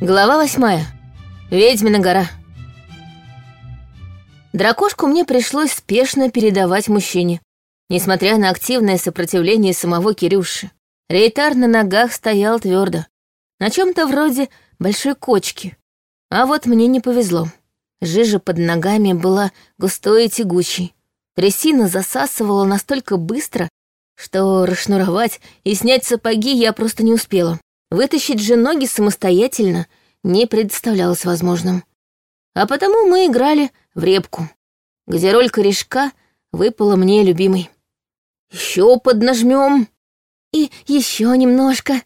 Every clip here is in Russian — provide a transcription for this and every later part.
Глава восьмая. Ведьмина гора. Дракошку мне пришлось спешно передавать мужчине, несмотря на активное сопротивление самого Кирюши. Рейтар на ногах стоял твердо, на чем-то вроде большой кочки. А вот мне не повезло. Жижа под ногами была густой и тягучей. Трясина засасывала настолько быстро, что расшнуровать и снять сапоги я просто не успела. Вытащить же ноги самостоятельно не представлялось возможным. А потому мы играли в репку, где роль корешка выпала мне любимой. «Еще поднажмем!» «И еще немножко!»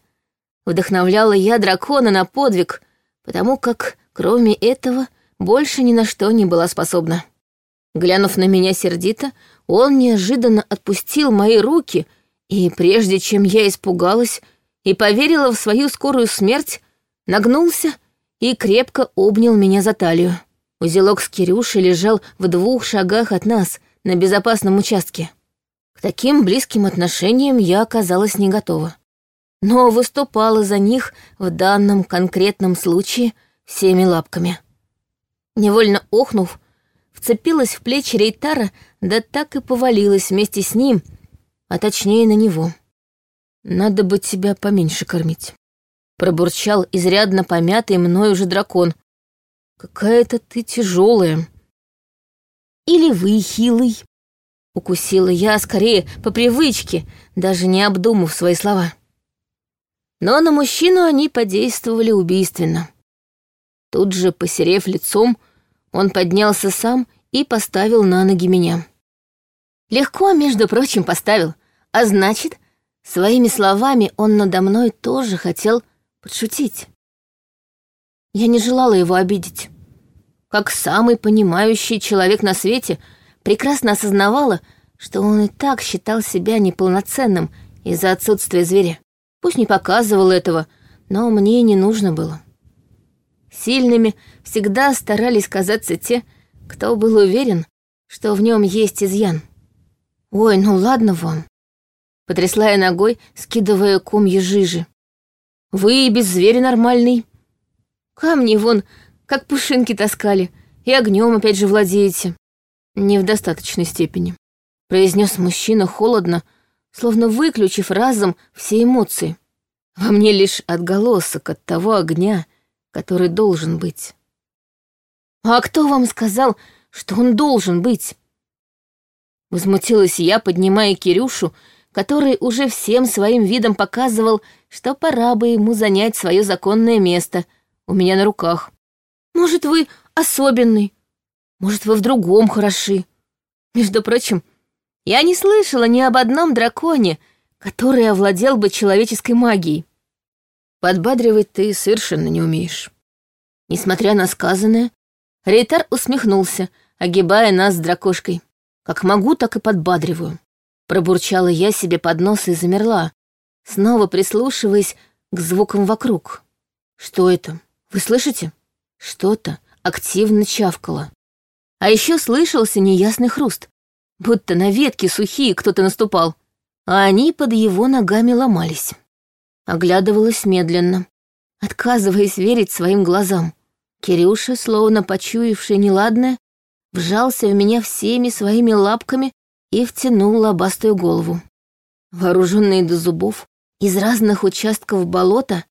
Вдохновляла я дракона на подвиг, потому как, кроме этого, больше ни на что не была способна. Глянув на меня сердито, он неожиданно отпустил мои руки, и прежде чем я испугалась, и поверила в свою скорую смерть, нагнулся и крепко обнял меня за талию. Узелок с Кирюшей лежал в двух шагах от нас, на безопасном участке. К таким близким отношениям я оказалась не готова. Но выступала за них в данном конкретном случае всеми лапками. Невольно охнув, вцепилась в плечи Рейтара, да так и повалилась вместе с ним, а точнее на него. Надо бы тебя поменьше кормить. Пробурчал изрядно помятый мной уже дракон. Какая-то ты тяжелая. Или вы хилый. Укусила я скорее по привычке, даже не обдумав свои слова. Но на мужчину они подействовали убийственно. Тут же, посерев лицом, он поднялся сам и поставил на ноги меня. Легко, между прочим, поставил, а значит, Своими словами он надо мной тоже хотел подшутить. Я не желала его обидеть. Как самый понимающий человек на свете, прекрасно осознавала, что он и так считал себя неполноценным из-за отсутствия зверя. Пусть не показывал этого, но мне не нужно было. Сильными всегда старались казаться те, кто был уверен, что в нем есть изъян. «Ой, ну ладно вам», потрясла я ногой, скидывая комья жижи. «Вы без зверя нормальный. Камни вон, как пушинки таскали, и огнем опять же владеете». «Не в достаточной степени», — произнес мужчина холодно, словно выключив разом все эмоции. «Во мне лишь отголосок от того огня, который должен быть». «А кто вам сказал, что он должен быть?» Возмутилась я, поднимая Кирюшу, — который уже всем своим видом показывал, что пора бы ему занять свое законное место у меня на руках. «Может, вы особенный? Может, вы в другом хороши?» Между прочим, я не слышала ни об одном драконе, который овладел бы человеческой магией. Подбадривать ты совершенно не умеешь. Несмотря на сказанное, Рейтар усмехнулся, огибая нас с дракошкой. Как могу, так и подбадриваю. Пробурчала я себе под нос и замерла, снова прислушиваясь к звукам вокруг. Что это? Вы слышите? Что-то активно чавкало. А еще слышался неясный хруст, будто на ветки сухие кто-то наступал, а они под его ногами ломались. Оглядывалась медленно, отказываясь верить своим глазам. Кирюша, словно почуявший неладное, вжался в меня всеми своими лапками, и втянула бастую голову. Вооруженные до зубов, из разных участков болота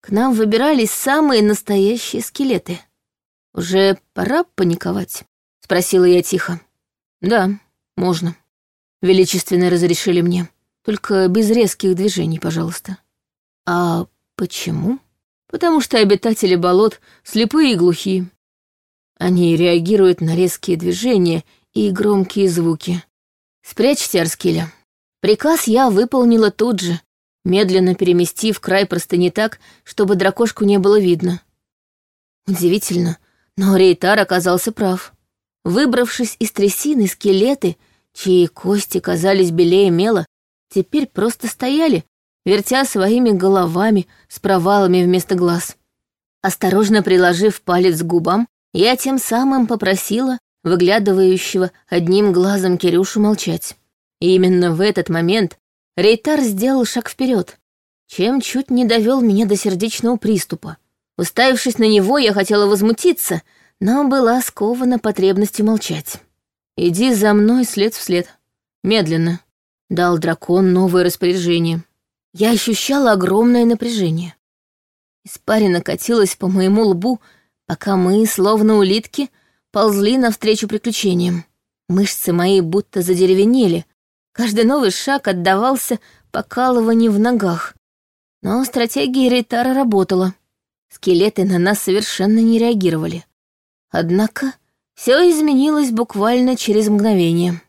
к нам выбирались самые настоящие скелеты. «Уже пора паниковать?» — спросила я тихо. «Да, можно». Величественно разрешили мне. Только без резких движений, пожалуйста. А почему? Потому что обитатели болот слепые и глухие. Они реагируют на резкие движения и громкие звуки, Спрячьте Арскеля. Приказ я выполнила тут же, медленно переместив край простыни так, чтобы дракошку не было видно. Удивительно, но Рейтар оказался прав. Выбравшись из трясины, скелеты, чьи кости казались белее мела, теперь просто стояли, вертя своими головами с провалами вместо глаз. Осторожно приложив палец к губам, я тем самым попросила, выглядывающего одним глазом Кирюшу молчать. И именно в этот момент Рейтар сделал шаг вперед, чем чуть не довел меня до сердечного приступа. Уставившись на него, я хотела возмутиться, но была скована потребностью молчать. «Иди за мной след вслед. Медленно», — дал дракон новое распоряжение. Я ощущала огромное напряжение. Испарина катилась по моему лбу, пока мы, словно улитки, — ползли навстречу приключениям. Мышцы мои будто задеревенели. Каждый новый шаг отдавался покалыванию в ногах. Но стратегия Рейтара работала. Скелеты на нас совершенно не реагировали. Однако все изменилось буквально через мгновение.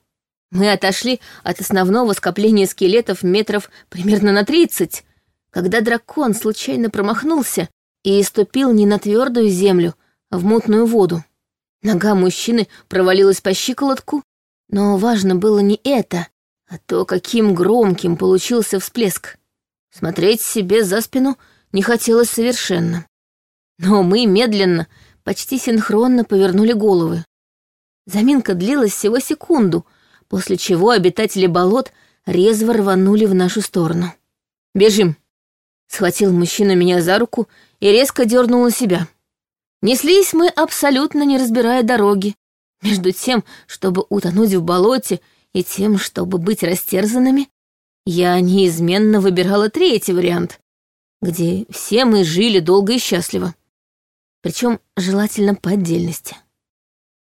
Мы отошли от основного скопления скелетов метров примерно на тридцать, когда дракон случайно промахнулся и ступил не на твердую землю, а в мутную воду. Нога мужчины провалилась по щиколотку, но важно было не это, а то, каким громким получился всплеск. Смотреть себе за спину не хотелось совершенно. Но мы медленно, почти синхронно повернули головы. Заминка длилась всего секунду, после чего обитатели болот резво рванули в нашу сторону. «Бежим!» — схватил мужчина меня за руку и резко дернул на себя. Неслись мы, абсолютно не разбирая дороги, между тем, чтобы утонуть в болоте, и тем, чтобы быть растерзанными, я неизменно выбирала третий вариант, где все мы жили долго и счастливо. Причем желательно по отдельности.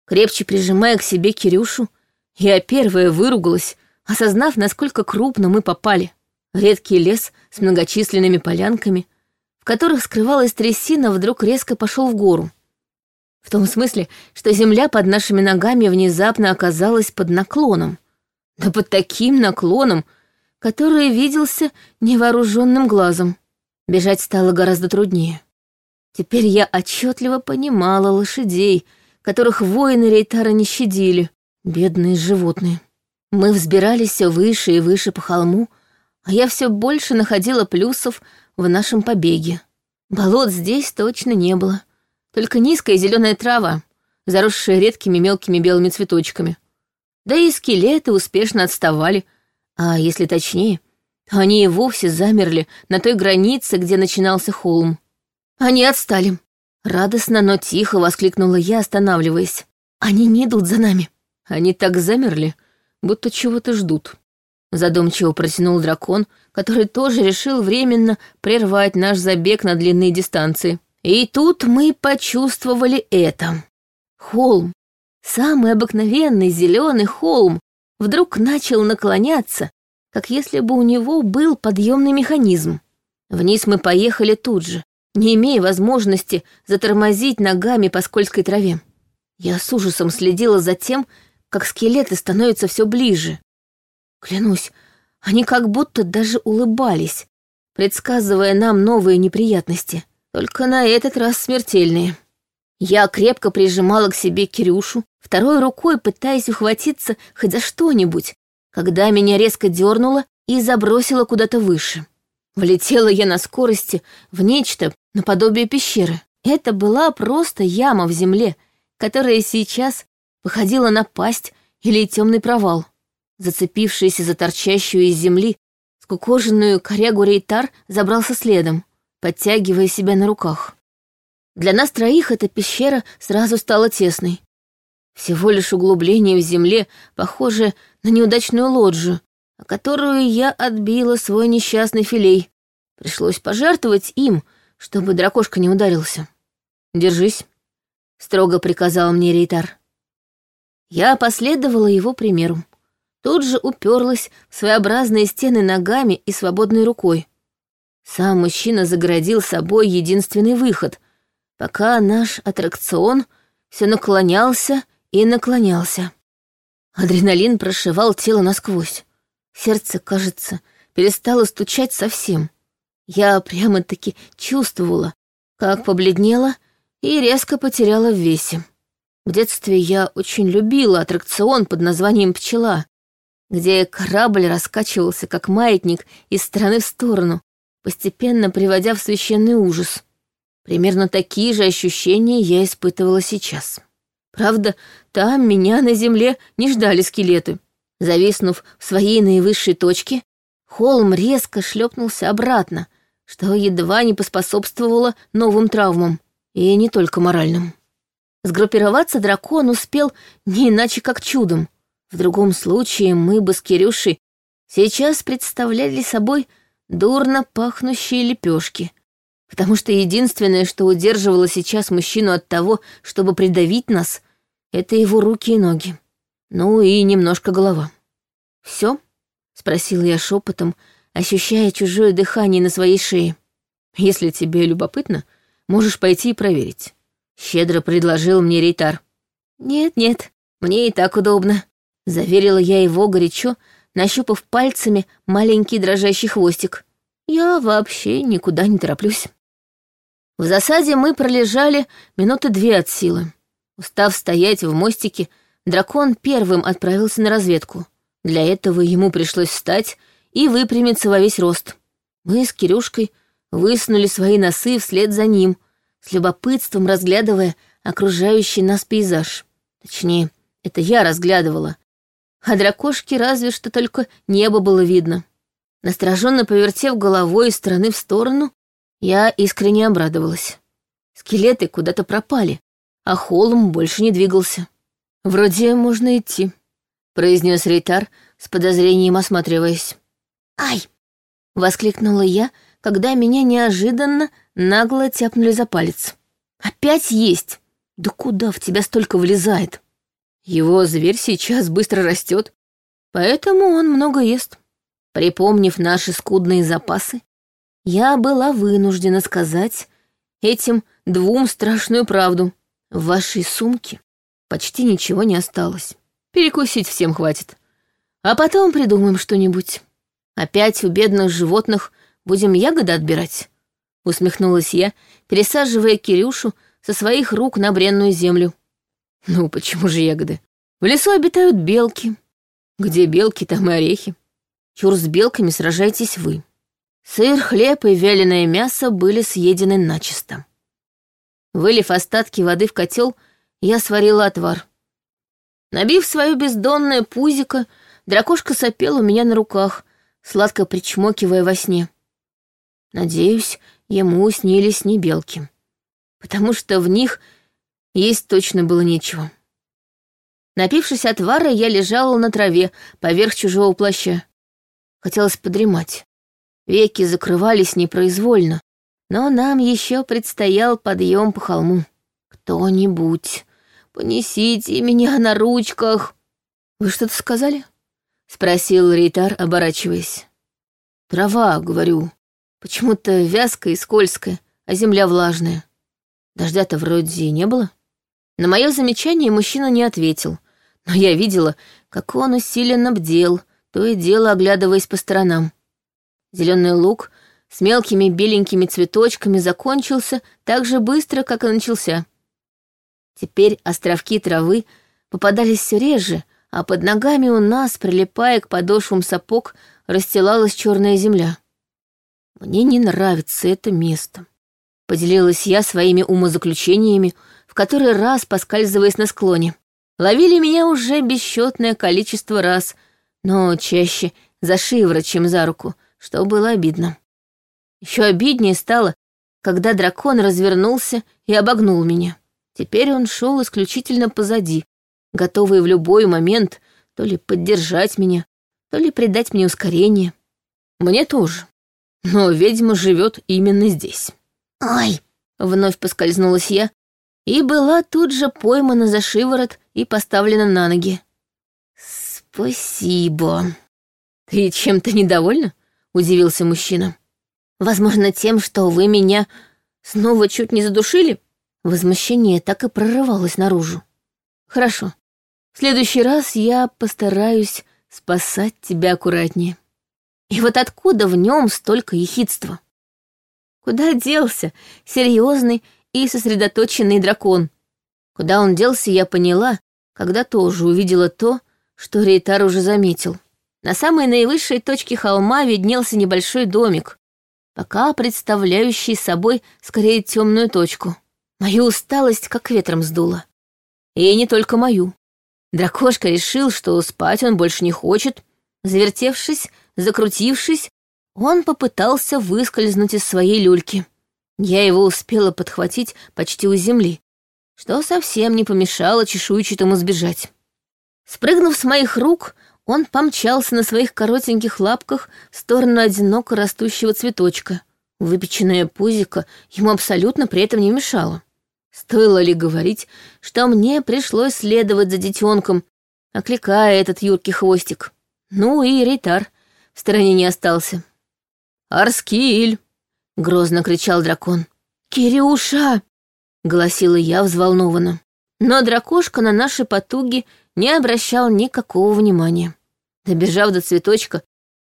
Крепче прижимая к себе Кирюшу, я первая выругалась, осознав, насколько крупно мы попали. Редкий лес с многочисленными полянками, которых скрывалась трясина, вдруг резко пошел в гору. В том смысле, что земля под нашими ногами внезапно оказалась под наклоном. Да под таким наклоном, который виделся невооруженным глазом. Бежать стало гораздо труднее. Теперь я отчетливо понимала лошадей, которых воины Рейтара не щадили. Бедные животные. Мы взбирались все выше и выше по холму, а я все больше находила плюсов в нашем побеге. Болот здесь точно не было. Только низкая зеленая трава, заросшая редкими мелкими белыми цветочками. Да и скелеты успешно отставали, а если точнее, то они и вовсе замерли на той границе, где начинался холм. Они отстали. Радостно, но тихо воскликнула я, останавливаясь. Они не идут за нами. Они так замерли, будто чего-то ждут. Задумчиво протянул дракон, который тоже решил временно прервать наш забег на длинные дистанции. И тут мы почувствовали это. Холм, самый обыкновенный зеленый холм, вдруг начал наклоняться, как если бы у него был подъемный механизм. Вниз мы поехали тут же, не имея возможности затормозить ногами по скользкой траве. Я с ужасом следила за тем, как скелеты становятся все ближе. Клянусь, они как будто даже улыбались, предсказывая нам новые неприятности. Только на этот раз смертельные. Я крепко прижимала к себе Кирюшу, второй рукой пытаясь ухватиться хоть за что-нибудь, когда меня резко дернуло и забросило куда-то выше. Влетела я на скорости в нечто наподобие пещеры. Это была просто яма в земле, которая сейчас походила на пасть или темный провал зацепившийся за торчащую из земли скукоженную корягу рейтар, забрался следом, подтягивая себя на руках. Для нас троих эта пещера сразу стала тесной. Всего лишь углубление в земле, похожее на неудачную лоджию, о которую я отбила свой несчастный филей. Пришлось пожертвовать им, чтобы дракошка не ударился. «Держись», — строго приказал мне Рейтар. Я последовала его примеру тут же уперлась в своеобразные стены ногами и свободной рукой. Сам мужчина заградил собой единственный выход, пока наш аттракцион все наклонялся и наклонялся. Адреналин прошивал тело насквозь. Сердце, кажется, перестало стучать совсем. Я прямо-таки чувствовала, как побледнела и резко потеряла в весе. В детстве я очень любила аттракцион под названием «Пчела», где корабль раскачивался, как маятник, из стороны в сторону, постепенно приводя в священный ужас. Примерно такие же ощущения я испытывала сейчас. Правда, там меня на земле не ждали скелеты. Зависнув в своей наивысшей точке, холм резко шлепнулся обратно, что едва не поспособствовало новым травмам, и не только моральным. Сгруппироваться дракон успел не иначе как чудом — в другом случае мы бы с Кирюшей сейчас представляли собой дурно пахнущие лепешки, потому что единственное, что удерживало сейчас мужчину от того, чтобы придавить нас, это его руки и ноги. Ну и немножко голова. Все? спросил я шепотом, ощущая чужое дыхание на своей шее. Если тебе любопытно, можешь пойти и проверить. Щедро предложил мне Рейтар. Нет, нет, мне и так удобно, Заверила я его горячо, нащупав пальцами маленький дрожащий хвостик. Я вообще никуда не тороплюсь. В засаде мы пролежали минуты две от силы. Устав стоять в мостике, дракон первым отправился на разведку. Для этого ему пришлось встать и выпрямиться во весь рост. Мы с Кирюшкой высунули свои носы вслед за ним, с любопытством разглядывая окружающий нас пейзаж. Точнее, это я разглядывала, а для разве что только небо было видно. Настороженно повертев головой из стороны в сторону, я искренне обрадовалась. Скелеты куда-то пропали, а холм больше не двигался. «Вроде можно идти», — произнес Рейтар, с подозрением осматриваясь. «Ай!» — воскликнула я, когда меня неожиданно нагло тяпнули за палец. «Опять есть! Да куда в тебя столько влезает?» Его зверь сейчас быстро растет, поэтому он много ест. Припомнив наши скудные запасы, я была вынуждена сказать этим двум страшную правду. В вашей сумке почти ничего не осталось. Перекусить всем хватит. А потом придумаем что-нибудь. Опять у бедных животных будем ягоды отбирать. Усмехнулась я, пересаживая Кирюшу со своих рук на бренную землю. Ну почему же ягоды? В лесу обитают белки. Где белки, там и орехи. Чур с белками сражаетесь вы. Сыр, хлеб и вяленое мясо были съедены начисто. Вылив остатки воды в котел, я сварила отвар. Набив свое бездонное пузико, дракошка сопел у меня на руках, сладко причмокивая во сне. Надеюсь, ему снились не белки, потому что в них — есть точно было нечего. Напившись отвара, я лежала на траве поверх чужого плаща. Хотелось подремать. Веки закрывались непроизвольно, но нам еще предстоял подъем по холму. «Кто-нибудь, понесите меня на ручках!» «Вы что-то сказали?» — спросил Рейтар, оборачиваясь. «Трава, — говорю, — почему-то вязкая и скользкая, а земля влажная. Дождя-то вроде и не было». На мое замечание мужчина не ответил, но я видела, как он усиленно бдел, то и дело оглядываясь по сторонам. Зеленый лук с мелкими беленькими цветочками закончился так же быстро, как и начался. Теперь островки травы попадались все реже, а под ногами у нас, прилипая к подошвам сапог, расстилалась черная земля. «Мне не нравится это место», — поделилась я своими умозаключениями — который раз поскальзываясь на склоне. Ловили меня уже бесчетное количество раз, но чаще за шиворот, чем за руку, что было обидно. Еще обиднее стало, когда дракон развернулся и обогнул меня. Теперь он шел исключительно позади, готовый в любой момент то ли поддержать меня, то ли придать мне ускорение. Мне тоже. Но ведьма живет именно здесь. Ай, — вновь поскользнулась я, и была тут же поймана за шиворот и поставлена на ноги. «Спасибо». «Ты чем-то недовольна?» — удивился мужчина. «Возможно, тем, что вы меня снова чуть не задушили?» Возмущение так и прорывалось наружу. «Хорошо. В следующий раз я постараюсь спасать тебя аккуратнее». И вот откуда в нем столько ехидства? Куда делся серьезный и сосредоточенный дракон. Куда он делся, я поняла, когда тоже увидела то, что Рейтар уже заметил. На самой наивысшей точке холма виднелся небольшой домик, пока представляющий собой скорее темную точку. Мою усталость как ветром сдуло. И не только мою. Дракошка решил, что спать он больше не хочет. Завертевшись, закрутившись, он попытался выскользнуть из своей люльки. Я его успела подхватить почти у земли, что совсем не помешало чешуйчатому сбежать. Спрыгнув с моих рук, он помчался на своих коротеньких лапках в сторону одиноко растущего цветочка. Выпеченное пузико ему абсолютно при этом не мешало. Стоило ли говорить, что мне пришлось следовать за детенком, окликая этот юркий хвостик. Ну и Ритар в стороне не остался. «Арскиль!» Грозно кричал дракон. «Кириуша!» — гласила я взволнованно. Но дракошка на наши потуги не обращал никакого внимания. Добежав до цветочка,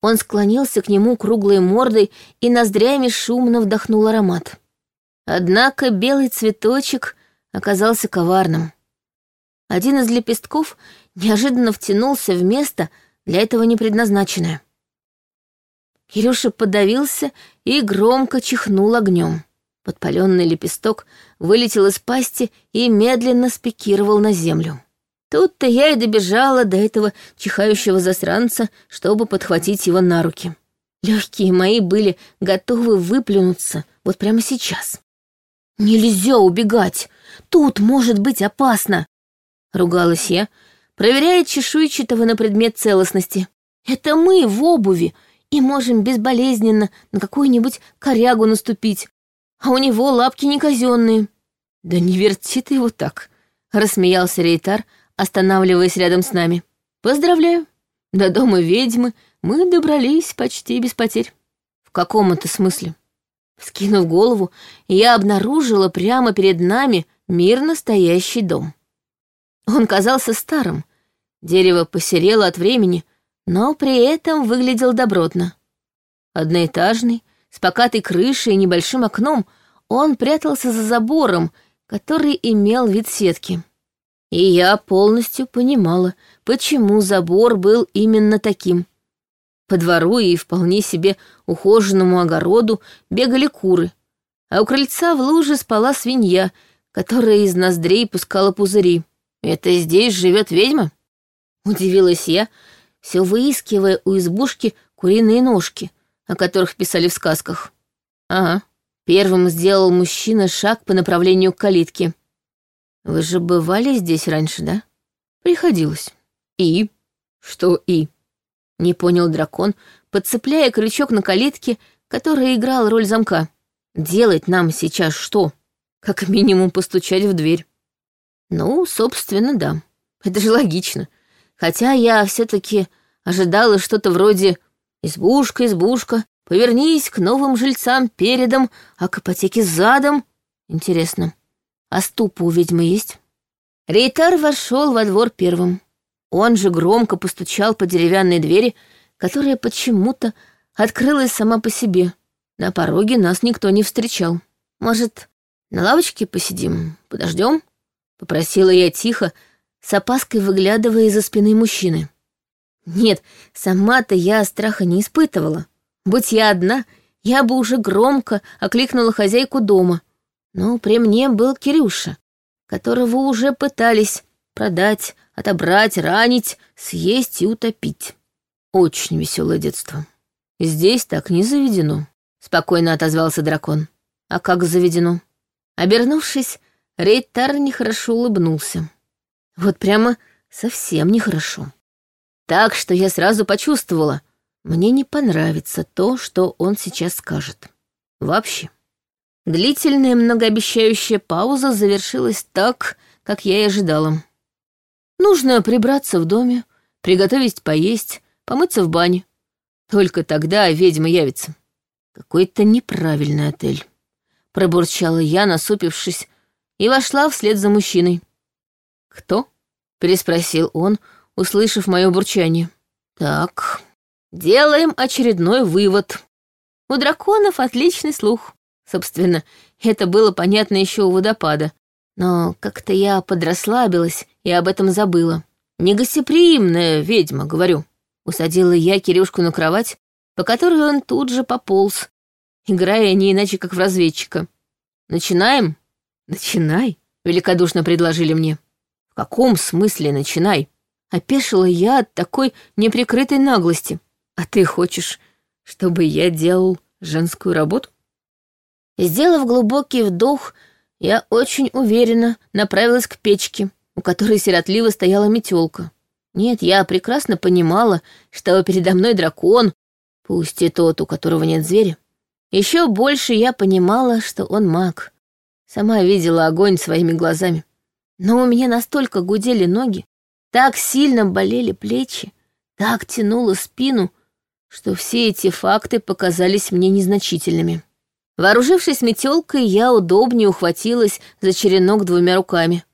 он склонился к нему круглой мордой и ноздрями шумно вдохнул аромат. Однако белый цветочек оказался коварным. Один из лепестков неожиданно втянулся в место, для этого не предназначенное. Кирюша подавился и громко чихнул огнем. Подпаленный лепесток вылетел из пасти и медленно спикировал на землю. Тут-то я и добежала до этого чихающего засранца, чтобы подхватить его на руки. Легкие мои были готовы выплюнуться вот прямо сейчас. «Нельзя убегать! Тут может быть опасно!» — ругалась я, проверяя чешуйчатого на предмет целостности. «Это мы в обуви, и можем безболезненно на какую-нибудь корягу наступить. А у него лапки не казенные». «Да не верти ты его так», — рассмеялся Рейтар, останавливаясь рядом с нами. «Поздравляю. До дома ведьмы мы добрались почти без потерь». «В каком это смысле?» Скинув голову, я обнаружила прямо перед нами мирно стоящий дом. Он казался старым. Дерево посерело от времени — но при этом выглядел добротно. Одноэтажный, с покатой крышей и небольшим окном, он прятался за забором, который имел вид сетки. И я полностью понимала, почему забор был именно таким. По двору и вполне себе ухоженному огороду бегали куры, а у крыльца в луже спала свинья, которая из ноздрей пускала пузыри. «Это здесь живет ведьма?» Удивилась я, все выискивая у избушки куриные ножки, о которых писали в сказках. Ага. Первым сделал мужчина шаг по направлению к калитке. Вы же бывали здесь раньше, да? Приходилось. И? Что и? Не понял дракон, подцепляя крючок на калитке, который играл роль замка. Делать нам сейчас что? Как минимум постучать в дверь. Ну, собственно, да. Это же логично хотя я все-таки ожидала что-то вроде «Избушка, избушка, повернись к новым жильцам передом, а к ипотеке задом». Интересно, а ступа у ведьмы есть? Рейтар вошел во двор первым. Он же громко постучал по деревянной двери, которая почему-то открылась сама по себе. На пороге нас никто не встречал. «Может, на лавочке посидим, подождем?» — попросила я тихо, с опаской выглядывая из-за спины мужчины. Нет, сама-то я страха не испытывала. Будь я одна, я бы уже громко окликнула хозяйку дома. Но при мне был Кирюша, которого уже пытались продать, отобрать, ранить, съесть и утопить. Очень веселое детство. Здесь так не заведено, — спокойно отозвался дракон. А как заведено? Обернувшись, Рейтар нехорошо улыбнулся. Вот прямо совсем нехорошо. Так что я сразу почувствовала, мне не понравится то, что он сейчас скажет. Вообще. Длительная многообещающая пауза завершилась так, как я и ожидала. Нужно прибраться в доме, приготовить поесть, помыться в бане. Только тогда ведьма явится. Какой-то неправильный отель. Пробурчала я, насупившись, и вошла вслед за мужчиной. «Кто?» — переспросил он, услышав мое бурчание. «Так, делаем очередной вывод. У драконов отличный слух. Собственно, это было понятно еще у водопада. Но как-то я подрасслабилась и об этом забыла. Негостеприимная ведьма, говорю. Усадила я Кирюшку на кровать, по которой он тут же пополз, играя не иначе, как в разведчика. «Начинаем?» «Начинай», — великодушно предложили мне. В каком смысле начинай? А Опешила я от такой неприкрытой наглости. А ты хочешь, чтобы я делал женскую работу? Сделав глубокий вдох, я очень уверенно направилась к печке, у которой сиротливо стояла метелка. Нет, я прекрасно понимала, что передо мной дракон, пусть и тот, у которого нет зверя. Еще больше я понимала, что он маг. Сама видела огонь своими глазами. Но у меня настолько гудели ноги, так сильно болели плечи, так тянуло спину, что все эти факты показались мне незначительными. Вооружившись метелкой, я удобнее ухватилась за черенок двумя руками.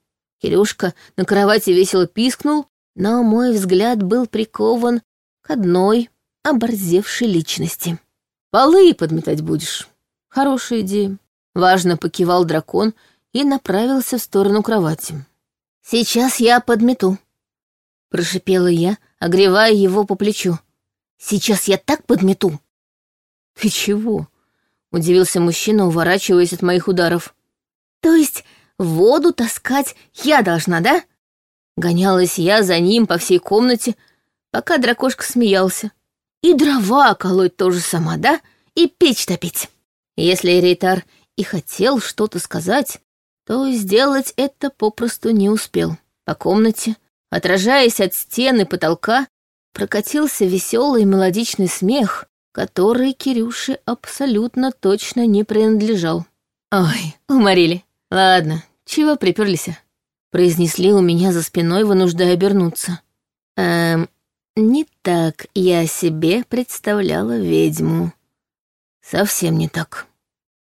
Кирюшка на кровати весело пискнул, но мой взгляд был прикован к одной оборзевшей личности. «Полы подметать будешь. Хорошая идея». Важно покивал дракон, и направился в сторону кровати. «Сейчас я подмету», — прошипела я, огревая его по плечу. «Сейчас я так подмету». «Ты чего?» — удивился мужчина, уворачиваясь от моих ударов. «То есть воду таскать я должна, да?» Гонялась я за ним по всей комнате, пока дракошка смеялся. «И дрова колоть тоже сама, да? И печь топить!» Если Рейтар и хотел что-то сказать, то сделать это попросту не успел. По комнате, отражаясь от стены потолка, прокатился веселый мелодичный смех, который Кирюше абсолютно точно не принадлежал. «Ой, уморили. Ладно, чего приперлись?» произнесли у меня за спиной, вынуждая обернуться. «Эм, не так я себе представляла ведьму. Совсем не так».